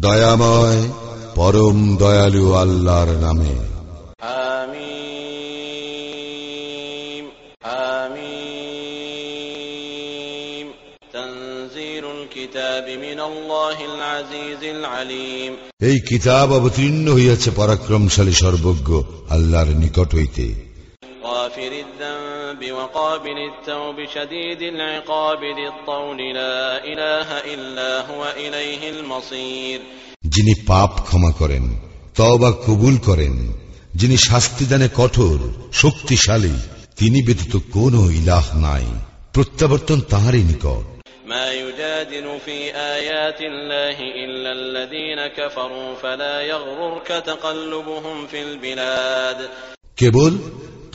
দয়াময় পরম দয়ালু আল্লাহর নামে। এই কিতাব অবতীর্ণ হইয়াছে পরাক্রমশালী সর্বজ্ঞ আল্লাহর নিকট হইতে। الذنب وقابل التوب شديد العقاب ذي الطول لا إله إلا هو إليه المصير যিনি পাপ ক্ষমা করেন তওবা কবুল করেন যিনি শাস্তিদানে কঠোর শক্তিশালী তিনি ব্যতীত কোন ইলাহ নাই প্রত্যাবর্তন তাহারই নিকট ما يجادل في آيات الله إلا الذين كفروا فلا يغررك تقلبهم في البلاد কেবল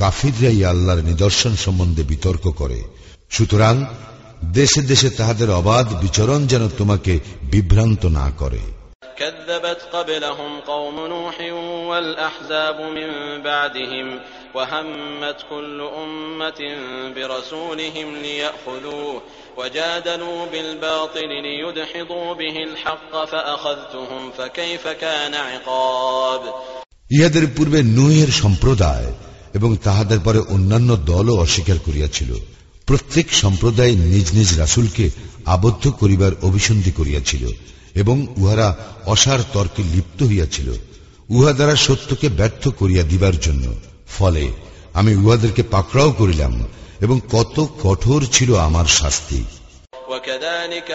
কাফিররাই আল্লাহর নিদর্শন সম্বন্ধে বিতর্ক করে সুতরাং দেশে দেশে তাহাদের অবাধ বিচরণ যেন তোমাকে বিভ্রান্ত না করে كذبت قبلهم قوم نوح والأحزاب من بعدهم وهمت كل أمة برسولهم ليأخذوه وجادلوا بالباطل ليدحضوا به الحق فأخذتهم فكيف كان عقاب ইহাদের পূর্বে নুহের সম্প্রদায় এবং তাহাদের পরে অন্যান্য দলও অস্বীকার করিয়াছিল প্রত্যেক সম্প্রদায় নিজ নিজ রাসুলকে আবদ্ধ করিবার অভিসন্ধি করিয়াছিল এবং উহারা অসার তর্কে লিপ্ত হইয়াছিল উহা দ্বারা সত্যকে ব্যর্থ করিয়া দিবার জন্য ফলে আমি উহাদেরকে পাকড়াও করিলাম এবং কত কঠোর ছিল আমার শাস্তি وكذلك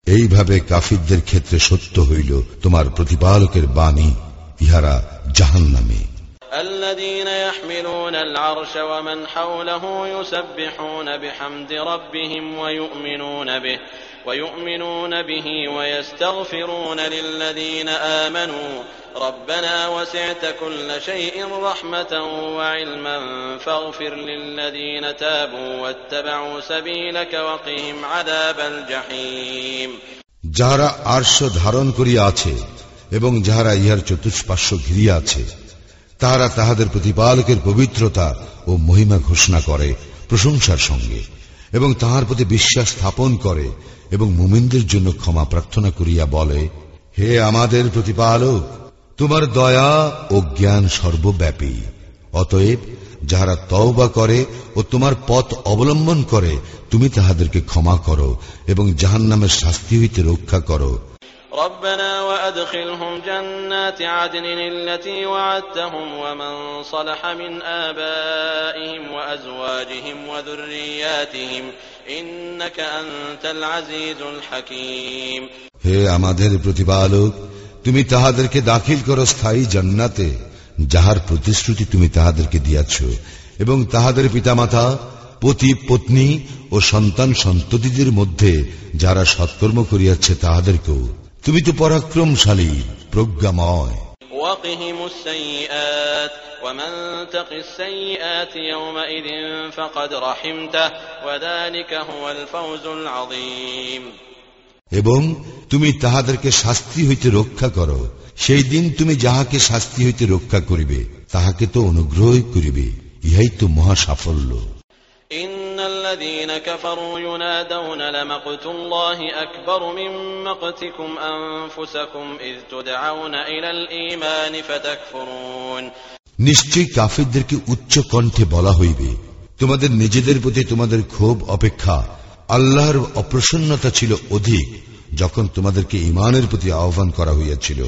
حقت كلمة ربك على الذين كفروا أنهم أصحاب النار এইভাবে কাফিরদের ক্ষেত্রে সত্য হইল তোমার প্রতিপালকের বাণী ইহারা জাহান নামে الذين يحملون العرش ومن حوله يسبحون بحمد ربهم ويؤمنون به ويؤمنون به ويستغفرون للذين آمنوا ربنا وسعت كل شيء رحمة وعلما فاغفر للذين تابوا واتبعوا سبيلك وقهم عذاب الجحيم যাহারা আর্শ ধারণ করিয়া আছে এবং যাহারা ইহার চতুষ্পার্শ্ব ঘিরিয়া আছে তাহারা তাহাদের প্রতিপালকের পবিত্রতা ও মহিমা ঘোষণা করে প্রশংসার সঙ্গে এবং তাহার প্রতি বিশ্বাস স্থাপন করে এবং মুমিনদের জন্য ক্ষমা প্রার্থনা করিয়া বলে, হে আমাদের প্রতিপালক, তোমার দয়া ও জ্ঞান সর্বব্যাপী। অতএব, যাহারা তওবা করে ও তোমার পথ অবলম্বন করে, তুমি তাহাদেরকে ক্ষমা করো এবং জাহান্নামের শাস্তি হইতে রক্ষা করো। ربنا وأدخلهم جنات عدن التي وعدتهم ومن صلح من آبائهم وأزواجهم وذرياتهم إنك أنت العزيز الحكيم হে আমাদের প্রতিপালক তুমি তাহাদেরকে দাখিল করো স্থায়ী জান্নাতে যাহার প্রতিশ্রুতি তুমি তাহাদেরকে দিয়াছ এবং তাহাদের পিতামাতা পতি পত্নী ও সন্তান সন্ততিদের মধ্যে যারা সৎকর্ম করিয়াছে তাহাদেরকেও তুমি তো পরাক্রমশালী প্রজ্ঞাময়। এবং তুমি তাহাদেরকে শাস্তি হইতে রক্ষা করো। সেই দিন তুমি যাহাকে শাস্তি হইতে রক্ষা করিবে তাহাকে তো অনুগ্রহ করিবে। ইহাই তো মহা সাফল্য إن الذين كفروا ينادون لمقت الله أكبر من مقتكم أنفسكم إذ تدعون إلى الإيمان فتكفرون নিশ্চয়ই কাফিরদেরকে উচ্চ কণ্ঠে বলা হইবে তোমাদের নিজেদের প্রতি তোমাদের ক্ষোভ অপেক্ষা আল্লাহর অপ্রসন্নতা ছিল অধিক যখন তোমাদেরকে ইমানের প্রতি আহ্বান করা হইয়াছিল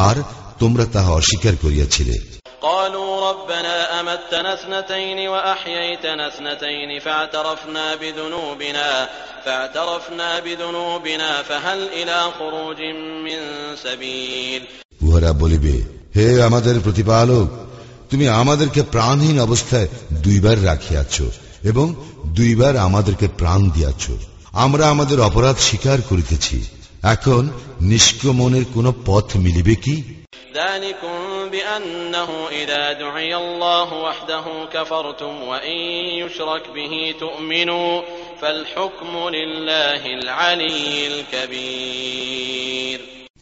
আর তোমরা তাহা অস্বীকার করিয়াছিলে قالوا ربنا أمتنا اثنتين وأحييتنا اثنتين فاعترفنا بذنوبنا فاعترفنا بذنوبنا فهل إلى خروج من سبيل উহারা বলিবে হে আমাদের প্রতিপালক তুমি আমাদেরকে প্রাণহীন অবস্থায় দুইবার রাখিয়াছ এবং দুইবার আমাদেরকে প্রাণ দিয়াছ আমরা আমাদের অপরাধ স্বীকার করিতেছি এখন নিষ্ক্রমণের কোন পথ মিলিবে কি?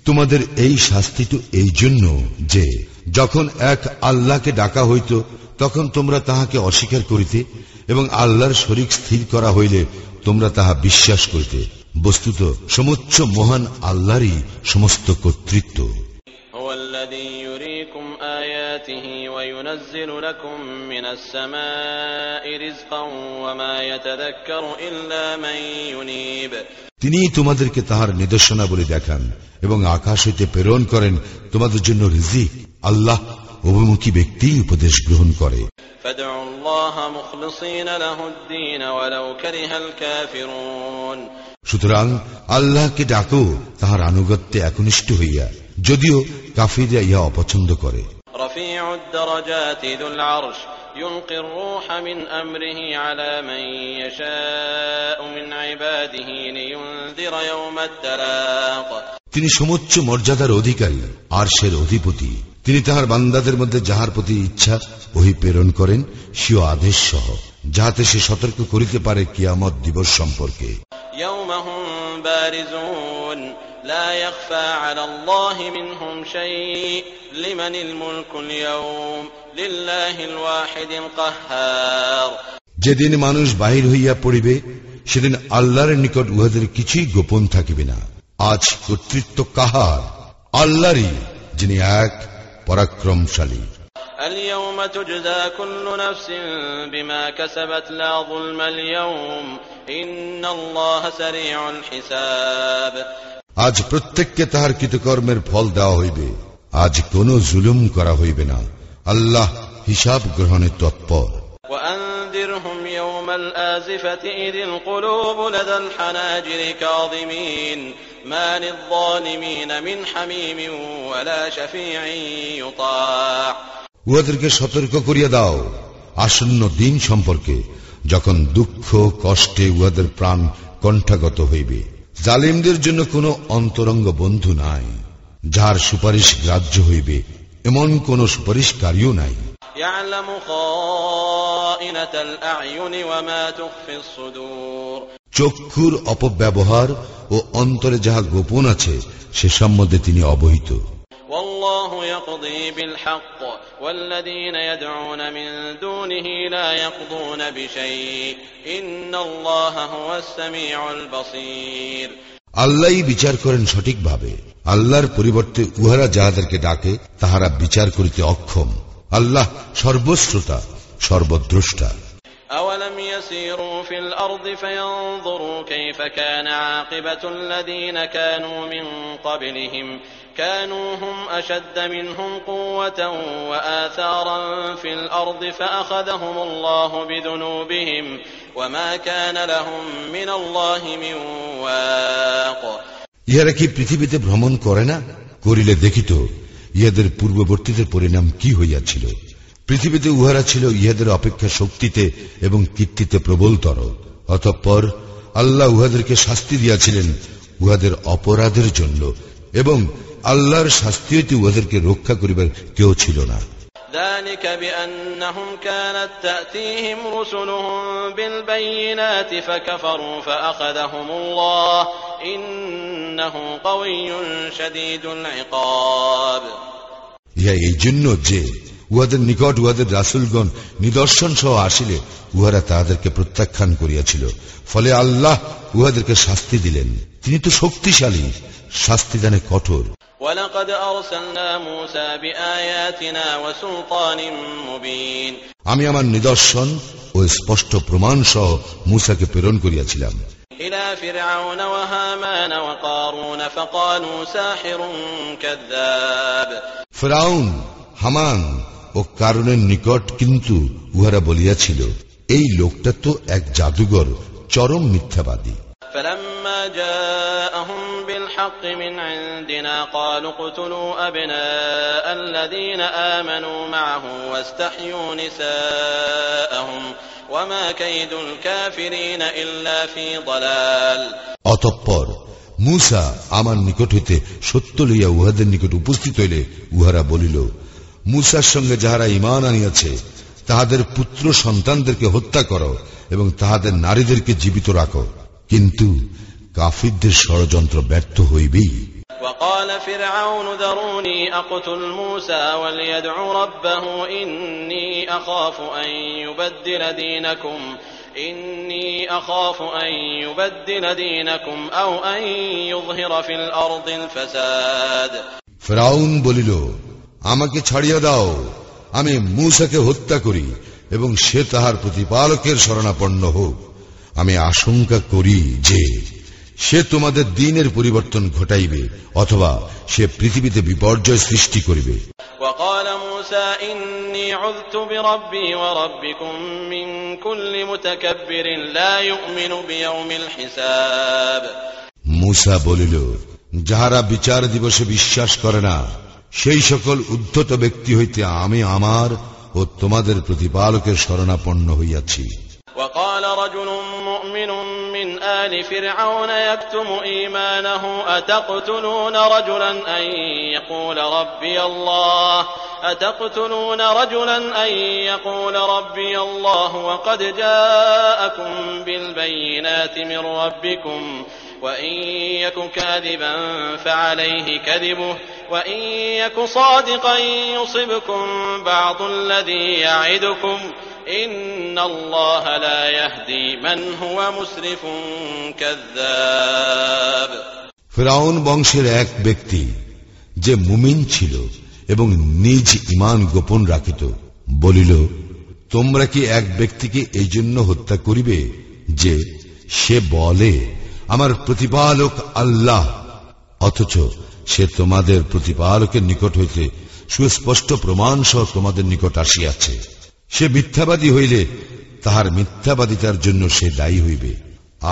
তোমাদের এই শাস্তি তো এই জন্য যে যখন এক আল্লাহকে ডাকা হইত তখন তোমরা তাহাকে অস্বীকার করিতে এবং আল্লাহর শরীর স্থির করা হইলে তোমরা তাহা বিশ্বাস করিতে। বস্তুত সমুচ্চ মহান আল্লাহরই সমস্ত কর্তৃত্ব هو الذي يريكم آياته وينزل لكم من السماء رزقا وما يتذكر إلا من ينيب তিনি তোমাদেরকে তাহার নিদর্শনা বলে দেখান এবং আকাশ হইতে প্রেরণ করেন তোমাদের জন্য রিজিক আল্লাহ অভিমুখী ব্যক্তি উপদেশ গ্রহণ করে فادعوا الله مخلصين له الدين ولو كره الكافرون সুতরাং আল্লাহকে ডাকো তাহার আনুগত্যে একনিষ্ঠ হইয়া যদিও কাফিরা ইহা অপছন্দ করে رفيع الدرجات ذو العرش يلقي الروح من أمره على من يشاء من عباده لينذر يوم التلاق তিনি সমুচ্চ মর্যাদার অধিকারী আরশের অধিপতি তিনি তাহার বান্দাদের মধ্যে যাহার প্রতি ইচ্ছা ওহি প্রেরণ করেন স্বীয় আদেশ সহ যাহাতে সে সতর্ক করিতে পারে কিয়ামত দিবস সম্পর্কে يوم هم بارزون لا يخفى على الله منهم شيء لمن الملك اليوم لله الواحد القهار যেদিন মানুষ বাহির হইয়া পড়িবে সেদিন আল্লাহর নিকট উহাদের কিছুই গোপন থাকিবে না আজ কর্তৃত্ব কাহার আল্লাহরই যিনি এক পরাক্রমশালী اليوم تجزى كل نفس بما كسبت لا ظلم اليوم إن الله سريع الحساب আজ প্রত্যেককে তাহার কৃতকর্মের ফল দেওয়া হইবে আজ কোন জুলুম করা হইবে না আল্লাহ হিসাব গ্রহণে তৎপর وأنذرهم يوم الآزفة إذ القلوب لدى الحناجر كاظمين ما للظالمين من حميم ولا شفيع يطاع উহাদেরকে সতর্ক করিয়া দাও। আসন্ন দিন সম্পর্কে যখন দুঃখ কষ্টে উহাদের প্রাণ কণ্ঠাগত হইবে। জালিমদের জন্য কোনো অন্তরঙ্গ বন্ধু নাই। যার সুপারিশ গ্রাহ্য হইবে এমন কোন সুপারিশকারীও নাই। চক্ষুর অপব্যবহার ও অন্তরে যাহা গোপন আছে সে সম্বন্ধে তিনি অবহিত। والله يقضي بالحق والذين يدعون من دونه لا يقضون بشيء إن الله هو السميع البصير আল্লাহই বিচার করেন সঠিকভাবে আল্লাহর পরিবর্তে উহারা যাহাদেরকে ডাকে তাহারা বিচার করিতে অক্ষম আল্লাহ সর্বশ্রোতা সর্বদ্রষ্টা أولم يسيروا في الأرض فينظروا كيف كان عاقبة الذين كانوا من قبلهم كانوا هم أشد منهم قوة وآثارا في الأرض فأخذهم الله بذنوبهم وما كان لهم من الله من واق ইহারা কি পৃথিবীতে ভ্রমণ করে না করিলে দেখিত ইহাদের পূর্ববর্তীদের পরিণাম কি হইয়াছিল পৃথিবীতে উহারা ছিল ইহাদের অপেক্ষা শক্তিতে এবং কীর্তিতে প্রবলতর অতঃপর আল্লাহ উহাদেরকে শাস্তি দিয়াছিলেন উহাদের অপরাধের জন্য এবং আল্লাহর শাস্তি হইতে উহাদেরকে রক্ষা করিবার কেউ ছিল না ذلك بأنهم كانت تأتيهم رسلهم بالبينات فكفروا فأخذهم الله إنه قوي شديد العقاب ইহা এই জন্য যে উহাদের নিকট উহাদের রাসুলগণ নিদর্শন সহ আসিলে উহারা তাহাদেরকে প্রত্যাখ্যান করিয়াছিল। ফলে আল্লাহ উহাদেরকে শাস্তি দিলেন। তিনি তো শক্তিশালী শাস্তি জানে কঠোর। আমি আমার নিদর্শন ও স্পষ্ট প্রমাণ সহ মূসাকে প্রেরণ করিয়াছিলাম। ফেরাউন হামান ও কারণের নিকট কিন্তু উহারা বলিয়াছিল এই লোকটা তো এক জাদুঘর চরম মিথ্যাবাদী فلما جاءهم بالحق من عندنا قالوا اقتلوا أبناء الذين آمنوا معه واستحيوا نساءهم وما كيد الكافرين إلا في ضلال অতঃপর মুসা আমার নিকট হইতে সত্য লইয়া উহাদের নিকট উপস্থিত হইলে উহারা বলিল মুসার সঙ্গে যাহারা ইমান আনিয়াছে তাহাদের পুত্র সন্তানদেরকে হত্যা করো এবং তাহাদের নারীদেরকে জীবিত রাখো কিন্তু কাফিরদের ষড়যন্ত্র ব্যর্থ হইবেই وقال فرعون ذروني أقتل موسى وليدع ربه إني أخاف أن يبدل دينكم إني أخاف أن يبدل دينكم أو أن يظهر في الأرض الفساد ফেরাউন বলিল আমাকে ছাড়িয়ে দাও। আমি মূসাকে হত্যা করি এবং সে তাহার প্রতিপালকের শরণাপন্ন হোক। আমি আশঙ্কা করি যে সে তোমাদের দিনের পরিবর্তন ঘটাইবে অথবা সে পৃথিবীতে বিপর্যয় সৃষ্টি করিবে। মুসা বলিল যাহারা বিচার দিবসে বিশ্বাস করে না সেই সকল উদ্ধত ব্যক্তি হইতে আমি আমার ও তোমাদের প্রতিপালকের শরণাপন্ন হইয়াছি وقال رجل مؤمن من آل فرعون يكتم إيمانه أتقتلون رجلا أن يقول ربي الله أتقتلون رجلا أن يقول ربي الله وقد جاءكم بالبينات من ربكم وإن يك كاذبا فعليه كذبه وإن يك صادقا يصبكم بعض الذي يعدكم إن الله لا يهدي من هو مسرف كذاب ফেরাউন বংশের এক ব্যক্তি যে মুমিন ছিল এবং নিজ ইমান গোপন রাখিত বলিল তোমরা কি এক ব্যক্তিকে এই জন্য হত্যা করিবে যে সে বলে আমার প্রতিপালক আল্লাহ অথচ সে তোমাদের প্রতিপালকের নিকট হইতে সুস্পষ্ট প্রমাণ সহ তোমাদের নিকট আসিয়াছে সে মিথ্যাবাদী হইলে তাহার মিথ্যাবাদিতার জন্য সে দায়ী হইবে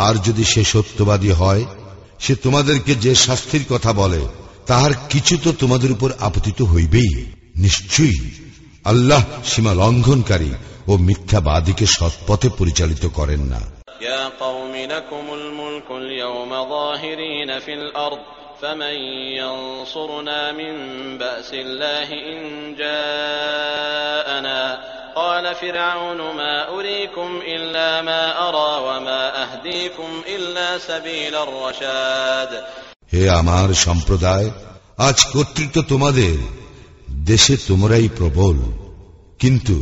আর যদি সে সত্যবাদী হয় সে তোমাদেরকে যে শাস্তির কথা বলে তাহার কিছু তো তোমাদের উপর আপতিত হইবেই নিশ্চয়ই আল্লাহ সীমা লঙ্ঘনকারী ও মিথ্যাবাদীকে সৎপথে পরিচালিত করেন না يا قوم لكم الملك اليوم ظاهرين في الأرض فمن ينصرنا من بأس الله إن جاءنا قال فرعون ما أريكم إلا ما أرى وما أهديكم إلا سبيل الرشاد হে আমার সম্প্রদায় আজ কর্তৃত্ব তোমাদের দেশে তোমরাই প্রবল কিন্তু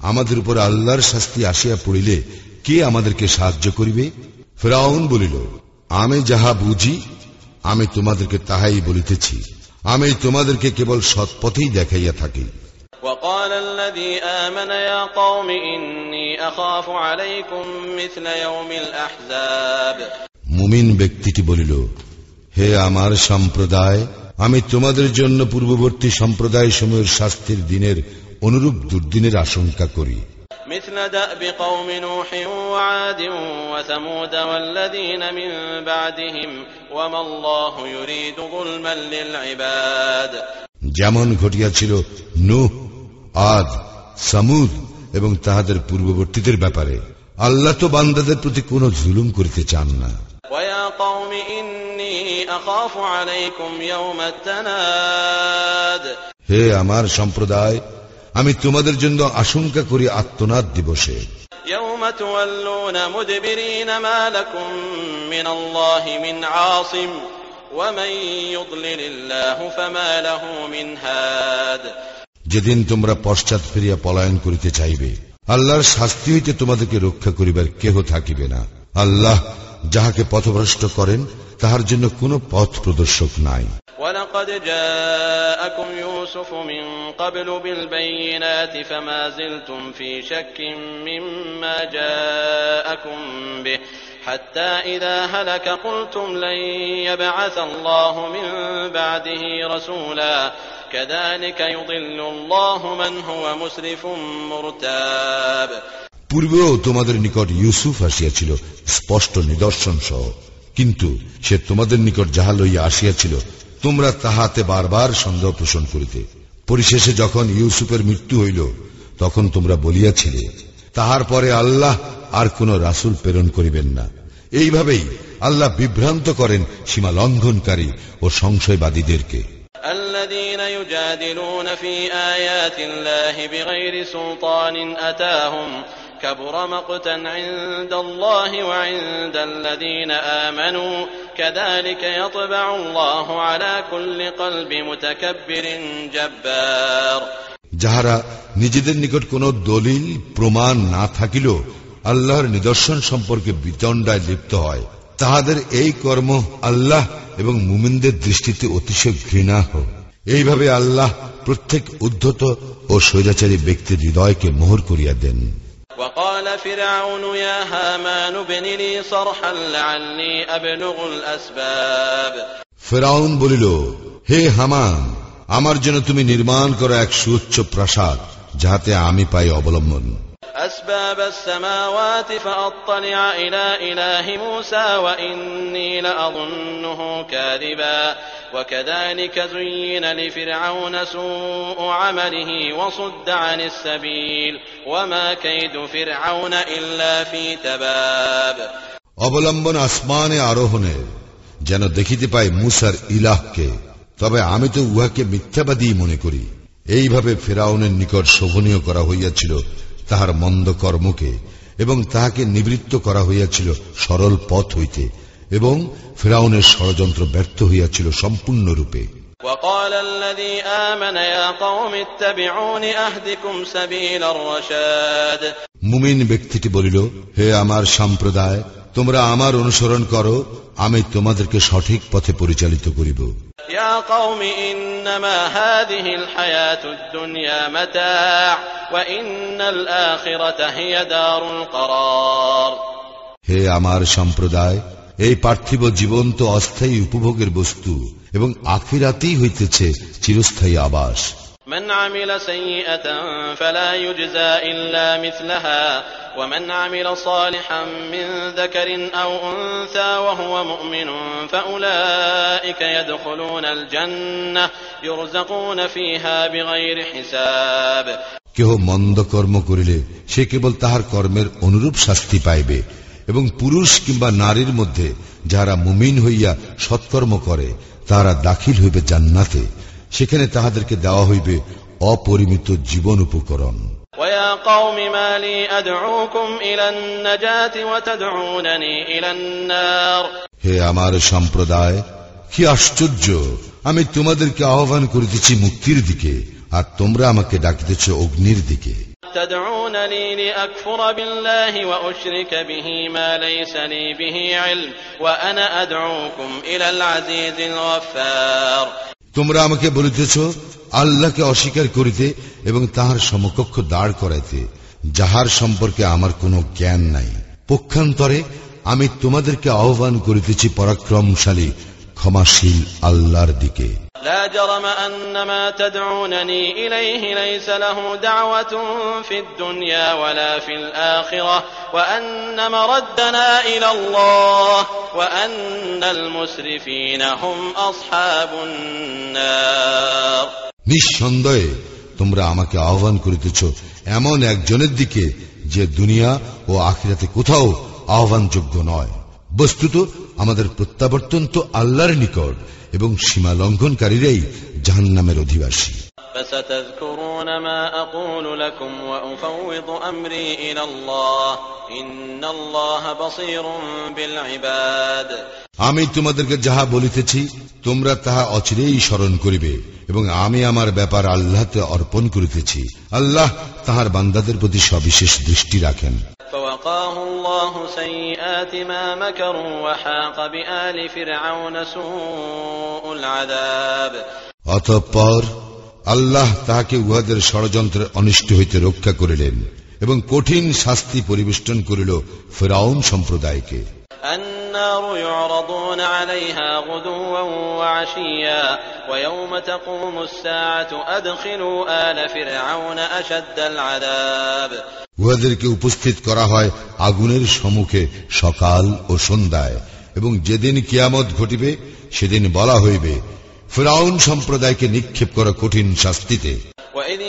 আমাদের উপর আল্লাহর শাস্তি আসিয়া পড়িলে কে আমাদেরকে সাহায্য করিবে ফেরাউন বলিল আমি যাহা বুঝি আমি তোমাদেরকে তাহাই বলিতেছি আমি তোমাদেরকে কেবল সৎপথেই দেখাইয়া থাকি وقال الذي آمن يا قوم إني أخاف عليكم مثل يوم الأحزاب মুমিন ব্যক্তিটি বলিল হে আমার সম্প্রদায় আমি তোমাদের জন্য পূর্ববর্তী সম্প্রদায় সময়ের শাস্তির দিনের অনুরূপ দুর্দিনের আশঙ্কা করি مثل دأب قوم نوح وعاد وثمود والذين من بعدهم وما الله يريد ظلما للعباد যেমন ঘটিয়াছিল নূহ আদ সামুদ এবং তাহাদের পূর্ববর্তীদের ব্যাপারে আল্লাহ তো বান্দাদের প্রতি কোনো জুলুম করিতে চান না ويا قوم إني أخاف عليكم يوم التناد হে আমার সম্প্রদায় আমি তোমাদের জন্য আশঙ্কা করি আত্মনাথ দিবসে। যেদিন তোমরা পশ্চাৎ ফিরিয়া পলায়ন করিতে চাইবে আল্লাহর শাস্তি হইতে তোমাদেরকে রক্ষা করিবার কেহ থাকিবে না। আল্লাহ যাহাকে পথভ্রষ্ট করেন তাহার জন্য কোন পথ প্রদর্শক নাই। ولقد جاءكم يوسف من قبل بالبينات فما زلتم في شك مما جاءكم به حتى إذا هلك قلتم لن يبعث الله من بعده رسولا كذلك يضل الله من هو مسرف مرتاب পূর্বেও তোমাদের নিকট ইউসুফ আসিয়াছিল স্পষ্ট নিদর্শন সহ কিন্তু সে তোমাদের নিকট যাহা লইয়া আসিয়াছিল তোমরা তাহাতে বারবার সন্দেহ পোষণ করিতে পরিশেষে যখন ইউসুফের মৃত্যু হইল তখন তোমরা বলিয়াছিলে তাহার পরে আল্লাহ আর কোন রাসুল প্রেরণ করিবেন না এইভাবেই আল্লাহ বিভ্রান্ত করেন সীমা লঙ্ঘনকারী ও সংশয়বাদীদেরকে الذين يجادلون في آيات الله بغير سلطان أتاهم كبر مقتا عند الله وعند الذين آمنوا كذلك يطبع الله على كل قلب متكبر جبار যাহারা নিজেদের নিকট কোনো দলিল প্রমাণ না থাকিলেও আল্লাহর নিদর্শন সম্পর্কে বিতণ্ডায় লিপ্ত হয় তাহাদের এই কর্ম আল্লাহ এবং মুমিনদের দৃষ্টিতে অতিশয় ঘৃণা হোক এইভাবে আল্লাহ প্রত্যেক উদ্ধত ও স্বৈরাচারী ব্যক্তির হৃদয়কে মোহর করিয়া দেন وقال فرعون يا هامان ابن لي صرحا لعلي أبلغ الأسباب ফেরাউন বলিল হে হামান আমার জন্য তুমি নির্মাণ করো এক সুউচ্চ প্রাসাদ যাহাতে আমি পাই অবলম্বন أسباب السماوات فأطلع إلى إله موسى وإني لأظنه كاذبا وكذلك زين لفرعون سوء عمله وصد عن السبيل وما كيد فرعون إلا في تباب অবলম্বন আসমানে আরোহণের যেন দেখিতে পাই মুসার ইলাহকে তবে আমি তো উহাকে মিথ্যাবাদী মনে করি এইভাবে ফেরাউনের নিকট শোভনীয় করা হইয়াছিল তাহার মন্দ কর্মকে এবং তাহাকে নিবৃত্ত করা হইয়াছিল সরল পথ হইতে এবং ফেরাউনের ষড়যন্ত্র ব্যর্থ হইয়াছিল সম্পূর্ণরূপে وقال الذي آمن يا قوم اتبعون أهدكم سبيل الرشاد মুমিন ব্যক্তিটি বলিল হে আমার সম্প্রদায় তোমরা আমার অনুসরণ করো আমি তোমাদেরকে সঠিক পথে পরিচালিত করিব। হে আমার সম্প্রদায় এই পার্থিব জীবন তো অস্থায়ী উপভোগের বস্তু এবং আখিরাতেই হইতেছে চিরস্থায়ী আবাস। من عمل سيئة فلا يجزى إلا مثلها ومن عمل صالحا من ذكر أو أنثى وهو مؤمن فأولئك يدخلون الجنة يرزقون فيها بغير حساب কেহ মন্দ কর্ম করিলে সে কেবল তাহার কর্মের অনুরূপ শাস্তি পাইবে এবং পুরুষ কিংবা নারীর মধ্যে যাহারা মুমিন হইয়া সৎকর্ম করে তাহারা দাখিল হইবে জান্নাতে সেখানে তাহাদেরকে দেওয়া হইবে অপরিমিত জীবন উপকরণ ويا قوم ما لي أدعوكم إلى النجاة وتدعونني إلى النار হে আমার সম্প্রদায় কি আশ্চর্য আমি তোমাদেরকে আহ্বান করিতেছি মুক্তির দিকে আর তোমরা আমাকে ডাকিতেছ অগ্নির দিকে تدعونني لأكفر بالله وأشرك به ما ليس لي به علم وأنا أدعوكم إلى العزيز الغفار তোমরা আমাকে বলিতেছ আল্লাহকে অস্বীকার করিতে এবং তাহার সমকক্ষ দাঁড় করাইতে, যাহার সম্পর্কে আমার কোনো জ্ঞান নাই। পক্ষান্তরে আমি তোমাদেরকে আহ্বান করিতেছি, পরাক্রমশালী ক্ষমাশীল আল্লাহর দিকে لا جرم أن ما تدعونني إليه ليس له دعوة في الدنيا ولا في الآخرة وأن مردنا إلى الله وأن المسرفين هم أصحاب النار নিঃসন্দেহে তোমরা আমাকে আহ্বান করিতেছ এমন একজনের দিকে যে দুনিয়া ও আখিরাতে কোথাও আহ্বানযোগ্য নয় বস্তুত আমাদের প্রত্যাবর্তন তো আল্লাহর নিকট এবং সীমা লঙ্ঘনকারীরাই জাহান নামের অধিবাসী। فستذكرون ما أقول لكم وأفوض أمري إلى الله إن الله بصير بالعباد আমি তোমাদেরকে যাহা বলিতেছি তোমরা তাহা অচিরেই স্মরণ করিবে এবং আমি আমার ব্যাপার আল্লাহতে অর্পণ করিতেছি আল্লাহ তাহার বান্দাদের প্রতি সবিশেষ দৃষ্টি রাখেন فوقاه الله سيئات ما مكروا وحاق بآل فرعون سوء العذاب অতঃপর আল্লাহ তাহাকে উহাদের ষড়যন্ত্রের অনিষ্ট হইতে রক্ষা করিলেন এবং কঠিন শাস্তি পরিবেষ্টন করিল ফেরাউন সম্প্রদায়কে। উহাদেরকে উপস্থিত করা হয় আগুনের সম্মুখে সকাল ও সন্ধ্যায় এবং যেদিন কিয়ামত ঘটিবে সেদিন বলা হইবে ফেরাউন সম্প্রদায়কে নিক্ষেপ করা কঠিন শাস্তিতে وإذ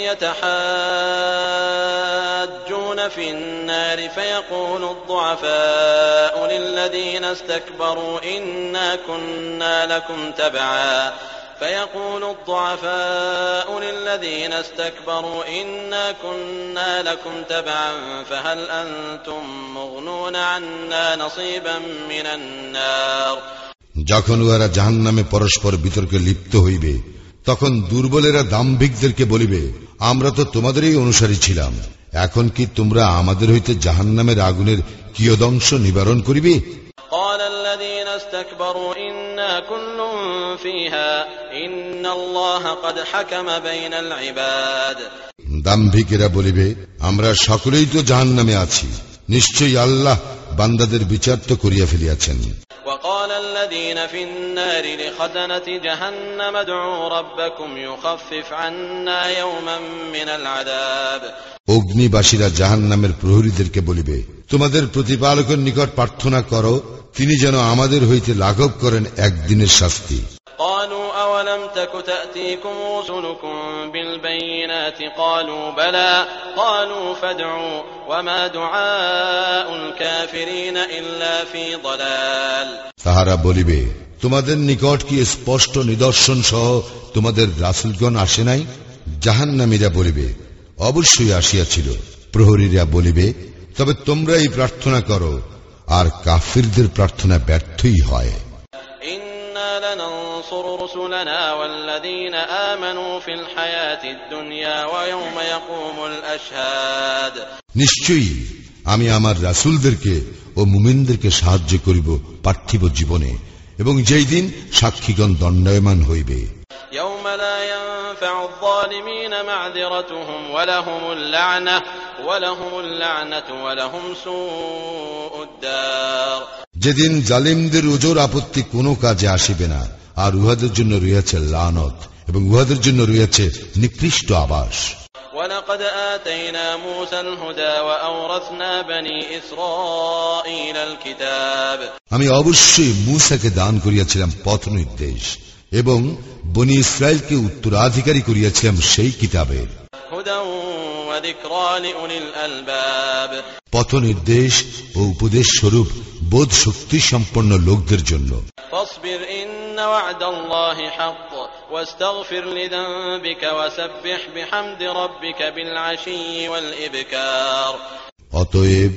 يتحاجون في النار فيقول الضعفاء للذين استكبروا إنا كنا لكم تبعا فيقول الضعفاء للذين استكبروا إنا كنا لكم تبعا فهل أنتم مغنون عنا نصيبا من النار যখন উহারা জাহান নামে পরস্পর বিতর্কে লিপ্ত হইবে তখন দুর্বলেরা দাম্ভিকদেরকে বলিবে আমরা তো তোমাদেরই অনুসারী ছিলাম। এখন কি তোমরা আমাদের হইতে জাহান নামের আগুনের কিয়দংশ নিবারণ করিবে? দাম্ভিকেরা বলিবে আমরা সকলেই তো জাহান নামে আছি। নিশ্চয়ই আল্লাহ বান্দাদের বিচার তো করিয়া ফেলিয়াছেন। وقال الذين في النار لخزنة جهنم ادعوا ربكم يخفف عنا يوما من العذاب অগ্নিবাসীরা জাহান নামের প্রহরীদেরকে বলিবে তোমাদের প্রতিপালকের নিকট প্রার্থনা করো তিনি যেন আমাদের হইতে লাঘব করেন একদিনের শাস্তি قالوا أولم تك تأتيكم رسلكم بالبينات قالوا بلى قالوا فادعوا وما دعاء الكافرين إلا في ضلال তাহারা বলিবে তোমাদের নিকট কি স্পষ্ট নিদর্শন সহ তোমাদের রাসুলগণ আসে নাই জাহান্নামীরা বলিবে অবশ্যই আসিয়াছিল প্রহরীরা বলিবে তবে তোমরাই প্রার্থনা করো আর কাফিরদের প্রার্থনা ব্যর্থই হয় إنا لننصر رسلنا والذين آمنوا في الحياة الدنيا ويوم يقوم الأشهاد নিশ্চয়ই আমি আমার রাসুলদেরকে ও মুমিনদেরকে সাহায্য করিব পার্থিব জীবনে এবং যেই দিন সাক্ষীগণ দণ্ডায়মান হইবে يوم لا ينفع الظالمين معذرتهم ولهم اللعنة ولهم اللعنة ولهم سوء الدار যেদিন জালিমদের ওজোর আপত্তি কোনো কাজে আসিবে না আর উহাদের জন্য রয়েছে লানত এবং উহাদের জন্য রয়েছে নিকৃষ্ট আবাস ولقد آتينا موسى الهدى وأورثنا بني إسرائيل الكتاب আমি অবশ্যই মূসাকে দান করিয়াছিলাম পথ নির্দেশ এবং বনি ইসরায়েলকে উত্তরাধিকারী করিয়াছিলাম সেই কিতাবের هدى وذكرى لأولي الألباب পথ নির্দেশ ও উপদেশ স্বরূপ বোধ শক্তি সম্পন্ন লোকদের জন্য। অতএব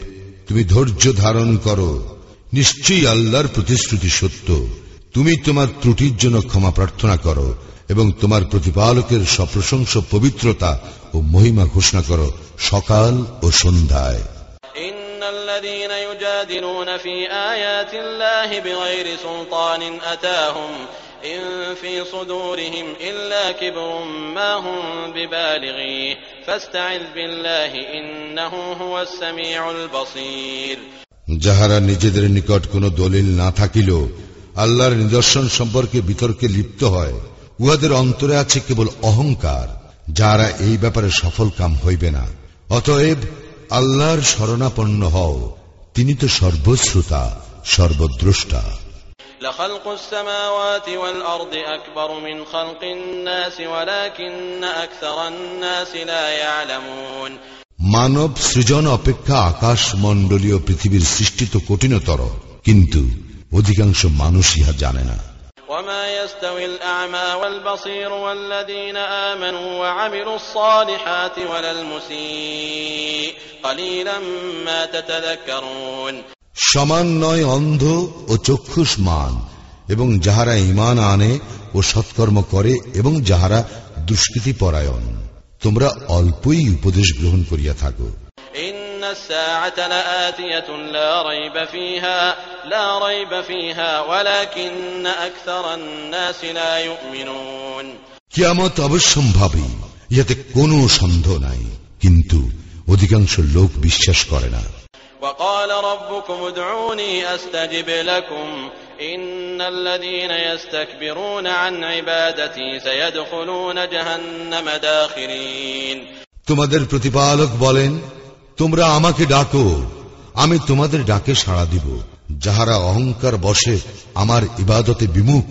তুমি ধৈর্য ধারণ করো। নিশ্চয়ই আল্লাহর প্রতিশ্রুতি সত্য। তুমি তোমার ত্রুটির জন্য ক্ষমা প্রার্থনা করো এবং তোমার প্রতিপালকের সপ্রশংস পবিত্রতা ও মহিমা ঘোষণা করো সকাল ও সন্ধ্যায়। الذين يجادلون في آيات الله بغير سلطان أتاهم إن في صدورهم إلا كبر ما هم ببالغيه فاستعذ بالله إنه هو السميع البصير যাহারা নিজেদের নিকট কোনো দলিল না থাকিল আল্লাহর নিদর্শন সম্পর্কে বিতর্কে লিপ্ত হয় উহাদের অন্তরে আছে কেবল অহংকার যারা এই ব্যাপারে সফল কাম হইবে না অতএব আল্লাহর শরণাপন্ন হও তিনি তো সর্বশ্রোতা সর্বদ্রষ্টা لخلق السماوات والأرض أكبر من خلق الناس ولكن أكثر الناس لا يعلمون মানব সৃজন অপেক্ষা আকাশ মণ্ডলীয় পৃথিবীর সৃষ্টি তো কঠিনতর কিন্তু অধিকাংশ মানুষ ইহা জানে না وما يستوي الأعمى والبصير والذين آمنوا وعملوا الصالحات ولا المسيء قليلا ما تتذكرون সমান নয় অন্ধ ও চক্ষুষ মান এবং যাহারা ইমান আনে ও সৎকর্ম করে এবং যাহারা দুষ্কৃতি পরায়ণ তোমরা অল্পই উপদেশ গ্রহণ করিয়া থাকো إن الساعة لآتية لا ريب فيها لا ريب فيها ولكن أكثر الناس لا يؤمنون কিয়ামত অবশ্যম্ভাবী ইহাতে কোনো সন্দেহ নাই কিন্তু অধিকাংশ লোক বিশ্বাস করে না وقال ربكم ادعوني أستجب لكم إن الذين يستكبرون عن عبادتي سيدخلون جهنم داخرين তোমাদের প্রতিপালক বলেন তোমরা আমাকে ডাকো আমি তোমাদের ডাকে সাড়া দিব যাহারা অহংকার বসে আমার ইবাদতে বিমুখ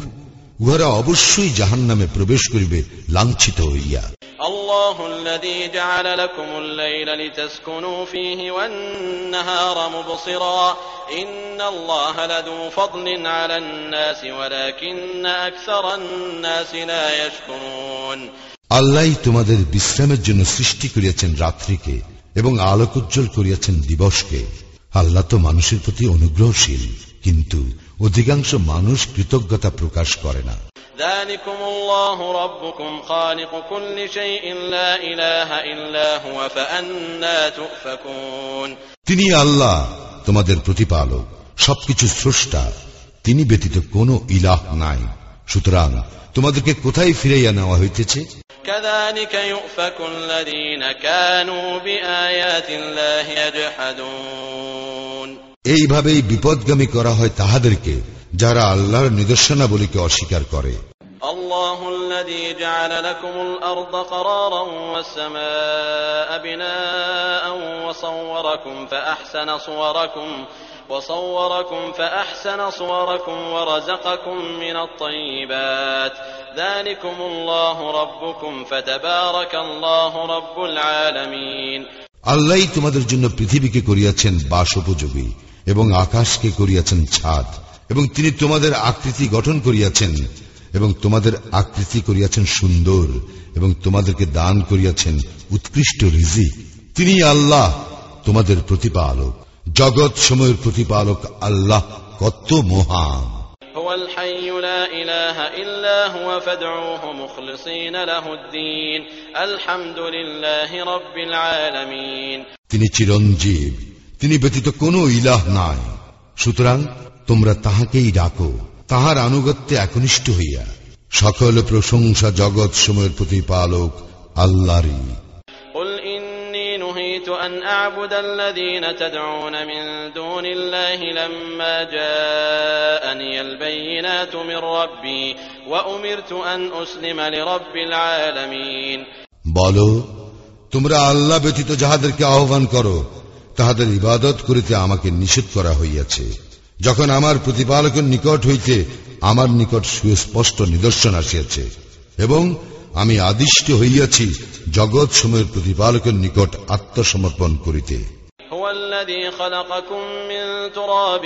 উহারা অবশ্যই জাহান নামে প্রবেশ করিবে লাঞ্ছিত হইয়া الله الله الذي جعل لكم الليل لتسكنوا فيه والنهار مبصرا إن الله لذو فضل على الناس ولكن أكثر الناس لا يشكرون আল্লাহ তোমাদের বিশ্রামের জন্য সৃষ্টি করিয়াছেন রাত্রিকে এবং আলোক উজ্জ্বল করিয়াছেন দিবসকে। আল্লাহ তো মানুষের প্রতি অনুগ্রহশীল কিন্তু অধিকাংশ মানুষ কৃতজ্ঞতা প্রকাশ করে না। তিনি আল্লাহ তোমাদের প্রতিপালক সবকিছু স্রষ্টা তিনি ব্যতীত কোনো ইলাহ নাই। সুতরাং তোমাদেরকে কোথায় ফিরাইয়া নেওয়া হইতেছে كذلك يؤفك الذين كانوا بآيات الله يجحدون এইভাবেই বিপদগামী করা হয় তাহাদেরকে যারা আল্লাহর নিদর্শনাবলীকে অস্বীকার করে الله الذي جعل لكم الأرض قرارا والسماء بناء وصوركم فأحسن صوركم وصوركم فأحسن صوركم ورزقكم من الطيبات ذلكم الله ربكم فتبارك الله رب العالمين আল্লাহ তোমাদের জন্য পৃথিবীকে করিয়াছেন বাস উপযোগী এবং আকাশকে করিয়াছেন ছাদ এবং তিনি তোমাদের আকৃতি গঠন করিয়াছেন এবং তোমাদের আকৃতি করিয়াছেন সুন্দর এবং তোমাদেরকে দান করিয়াছেন উৎকৃষ্ট রিজিক তিনি আল্লাহ তোমাদের প্রতিপালক জগৎ সময়ের প্রতিপালক আল্লাহ কত মহান। তিনি চিরঞ্জীব তিনি ব্যতীত কোন ইলাহ নাই। সুতরাং তোমরা তাহাকেই ডাকো তাহার আনুগত্যে একনিষ্ঠ হইয়া। সকল প্রশংসা জগৎ সময়ের প্রতিপালক আল্লাহরী نهيت أن أعبد الذين تدعون من دون الله لما جاءني البينات من ربي وأمرت أن أسلم لرب العالمين বলো তোমরা আল্লাহ ব্যতীত যাহাদেরকে আহ্বান করো তাহাদের ইবাদত করিতে আমাকে নিষেধ করা হইয়াছে যখন আমার প্রতিপালকের নিকট হইতে আমার নিকট সুস্পষ্ট নিদর্শন আসিয়াছে এবং আমি আদিষ্ট হইয়াছি জগৎ সময়ের প্রতিপালকের নিকট আত্মসমর্পণ করিতে هو الذي خلقكم من تراب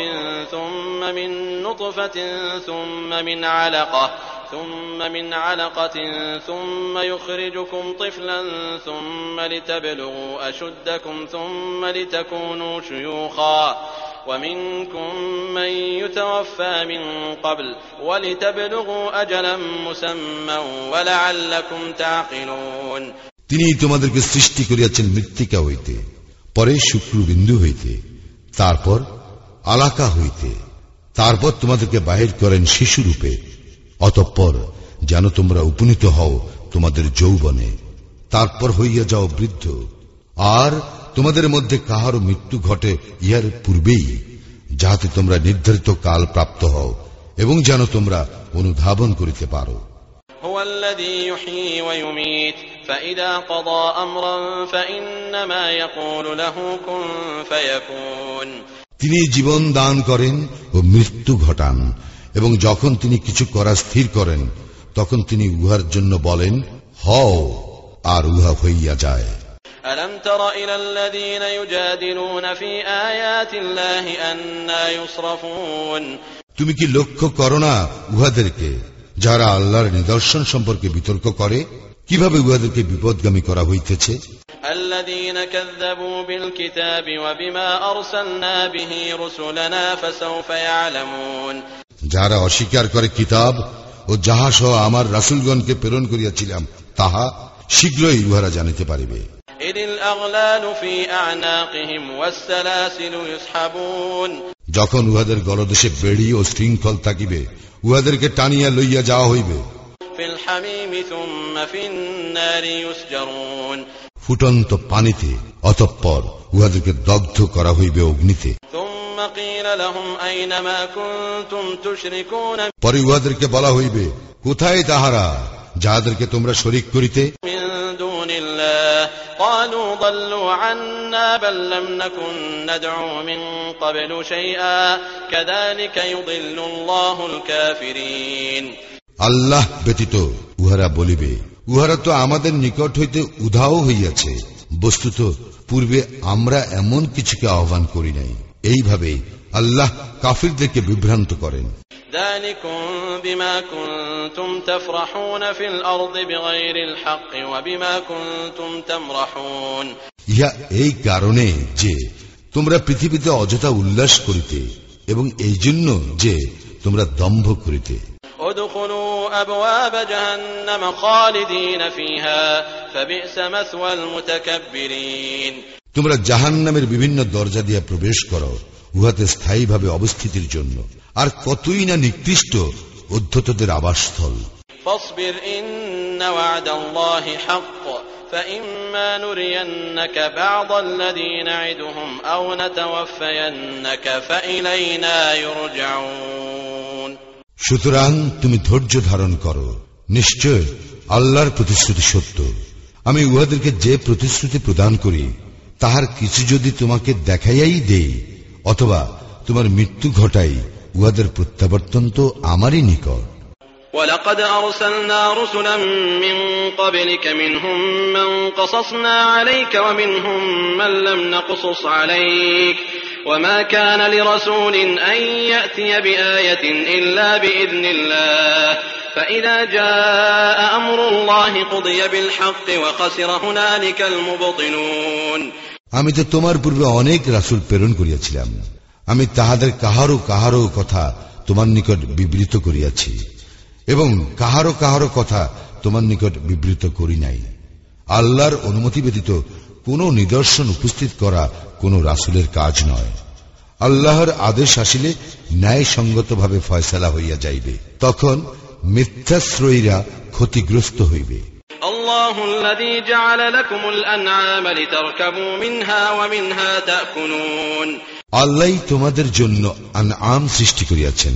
ثم من نطفة ثم من علقة ثم من علقة ثم يخرجكم طفلا ثم لتبلغوا أشدكم ثم لتكونوا شيوخا ومنكم من يتوفى من قبل ولتبلغوا أجلا مسمى ولعلكم تعقلون তিনি তোমাদেরকে সৃষ্টি করিয়াছেন মৃত্তিকা হইতে পরে শুক্রবিন্দু হইতে তারপর আলাকা হইতে তারপর তোমাদেরকে বাহির করেন শিশুরূপে অতঃপর যেন তোমরা উপনীত হও তোমাদের যৌবনে। তারপর হইয়া যাও বৃদ্ধ। আর তোমাদের মধ্যে কাহার মৃত্যু ঘটে ইহার পূর্বেই যাহাতে তোমরা নির্ধারিত কাল প্রাপ্ত হও এবং যেন তোমরা অনুধাবন করিতে পারো। তিনি জীবন দান করেন ও মৃত্যু ঘটান। এবং যখন তিনি কিছু করা স্থির করেন তখন তিনি উহার জন্য বলেন হও আর উহা হইয়া যায় ألم تر إلى الذين يجادلون في آيات الله أنا يصرفون তুমি কি লক্ষ্য করো না উহাদেরকে যারা আল্লাহর নিদর্শন সম্পর্কে বিতর্ক করে কিভাবে উহাদেরকে বিপদগামী করা হইতেছে যারা অস্বীকার করে কিতাব ও যাহা সহ আমার রাসুলগণকে প্রেরণ করিয়াছিলাম তাহা শীঘ্রই উহারা জানিতে পারিবে। যখন উহাদের গলদেশে বেড়ি ও শৃঙ্খল থাকিবে উহাদেরকে টানিয়া লইয়া যাওয়া হইবে। ফুটন্ত পানিতে অতঃপর উহাদেরকে দগ্ধ করা হইবে অগ্নিতে। তুম ثم قيل لهم أين ما كنتم تشركون পরে উহাদেরকে বলা হইবে কোথায় তাহারা যাহাদেরকে তোমরা শরিক করিতে من دون الله قالوا ضلوا عنا بل لم نكن ندعو من قبل شيئا كذلك يضل الله الكافرين আল্লাহ ব্যতীত উহারা বলিবে উহারা তো আমাদের নিকট হইতে উধাও হইয়াছে বস্তুত পূর্বে আমরা এমন কিছুকে আহ্বান করি নাই এইভাবে আল্লাহ কাফিরদেরকে বিভ্রান্ত করেন। ইহা এই কারণে যে তোমরা পৃথিবীতে অযথা উল্লাস করিতে এবং এই জন্য যে তোমরা দম্ভ করিতে। ادخلوا أبواب جهنم خالدين فيها فبئس مثوى المتكبرين তোমরা জাহান নামের বিভিন্ন দরজা দিয়া প্রবেশ করো উহাতে স্থায়ীভাবে অবস্থিতির জন্য আর কতই না নিকৃষ্ট অধ্যতদের আবাসস্থল فاصبر إن وعد الله حق فإما نرينك بعض الذي نعدهم أو نتوفينك فإلينا يرجعون সুতরাং তুমি ধৈর্য ধারণ করো নিশ্চয় আল্লাহর প্রতিশ্রুতি সত্য আমি উহাদেরকে যে প্রতিশ্রুতি প্রদান করি তাহার কিছু যদি তোমাকে দেখাইয়াই দেই অথবা তোমার মৃত্যু ঘটাই উহাদের প্রত্যাবর্তন তো আমারই নিকট ولقد أرسلنا رسلا من قبلك منهم من قصصنا عليك ومنهم من لم نقصص عليك وما كان لرسول أن يأتي بآية إلا بإذن الله فإذا جاء أمر الله قضي بالحق وخسر هنالك المبطلون আমি তো তোমার পূর্বে অনেক রাসূল প্রেরণ করিয়াছিলাম। আমি তাহাদের কাহারও কাহারও কথা তোমার নিকট বিবৃত করিয়াছি এবং কাহারও কাহারও কথা তোমার নিকট বিবৃত করি নাই। আল্লাহর অনুমতি ব্যতীত কোন নিদর্শন উপস্থিত করা কোন রাসূলের কাজ নয়। আল্লাহর আদেশ আসিলে ন্যায়সঙ্গতভাবে ফয়সালা হইয়া যাইবে। তখন মিথ্যাশ্রয়ীরা ক্ষতিগ্রস্ত হইবে। الله الذي جعل لكم الأنعام لتركبوا منها ومنها تأكلون আল্লাহ তোমাদের জন্য আম সৃষ্টি করিয়াছেন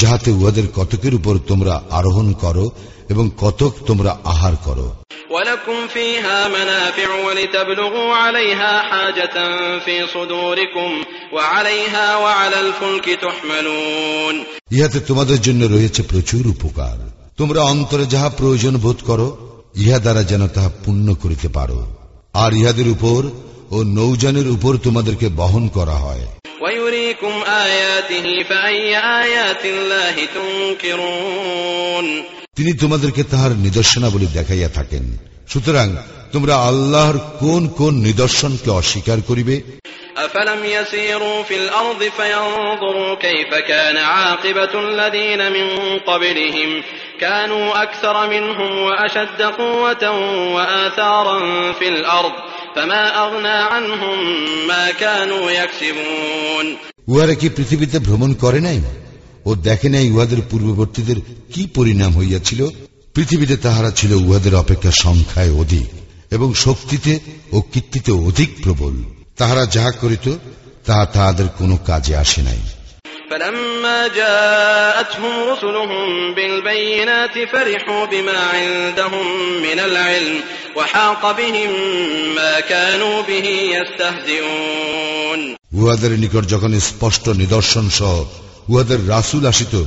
যাহাতে উহাদের কতকের উপর তোমরা আরোহণ করো এবং কতক তোমরা আহার করো ولكم فيها منافع ولتبلغوا عليها حاجة في صدوركم وعليها وعلى الفلك تحملون ইহাতে তোমাদের জন্য রয়েছে প্রচুর উপকার তোমরা অন্তরে যাহা প্রয়োজন বোধ করো ইহা দ্বারা যেন তাহা পূর্ণ করিতে পারো আর ইহাদের উপর ও নৌযানের উপর তোমাদেরকে বহন করা হয় ويريكم آياته فأي آيات الله تنكرون তিনি তোমাদেরকে তাহার নিদর্শনাবলী দেখাইয়া থাকেন সুতরাং তোমরা আল্লাহর কোন কোন নিদর্শনকে অস্বীকার করিবে أفلم يسيروا في الأرض فينظروا كيف كان عاقبة الذين من قبلهم كانوا أكثر منهم وأشد قوة وآثارا في الأرض فما أغنى عنهم ما كانوا يكسبون উহারা কি পৃথিবীতে ভ্রমণ করে নাই ও দেখে নাই উহাদের পূর্ববর্তীদের কি পরিণাম হইয়াছিল পৃথিবীতে তাহারা ছিল উহাদের অপেক্ষা সংখ্যায় অধিক এবং শক্তিতে ও কীর্তিতে অধিক প্রবল তাহারা যাহা করিত তাহা তাহাদের কোনো কাজে আসে নাই فلما جاءتهم رسلهم بالبينات فرحوا بما عندهم من العلم وحاق بهم ما كانوا به يستهزئون উহাদের নিকট যখন স্পষ্ট নিদর্শন সহ উহাদের রাসুল আসিত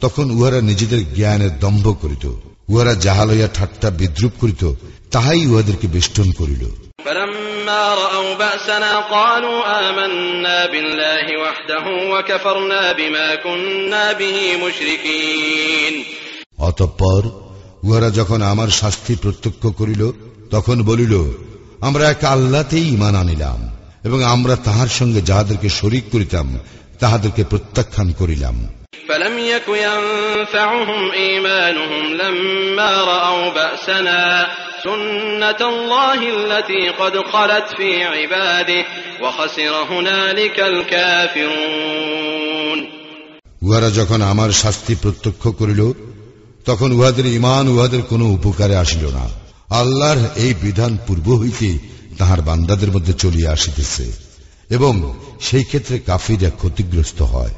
তখন উহারা নিজেদের জ্ঞানের দম্ভ করিত। উহারা যাহা লইয়া ঠাট্টা বিদ্রুপ করিত তাহাই উহাদেরকে বেষ্টন করিল। অতঃপর উহারা যখন আমার শাস্তি প্রত্যক্ষ করিল তখন বলিল আমরা এক আল্লাতেই ইমান আনিলাম এবং আমরা তাহার সঙ্গে যাহাদেরকে শরিক করিতাম তাহাদেরকে প্রত্যাখ্যান করিলাম فلم يك ينفعهم إيمانهم لما رأوا بأسنا سنة الله التي قد خلت في عباده وخسر هنالك الكافرون উহারা যখন আমার শাস্তি প্রত্যক্ষ করিল তখন উহাদের ইমান উহাদের কোনো উপকারে আসিল না আল্লাহর এই বিধান পূর্ব হইতে তাহার বান্দাদের মধ্যে চলিয়া আসিতেছে এবং সেই ক্ষেত্রে কাফিরা ক্ষতিগ্রস্ত হয়।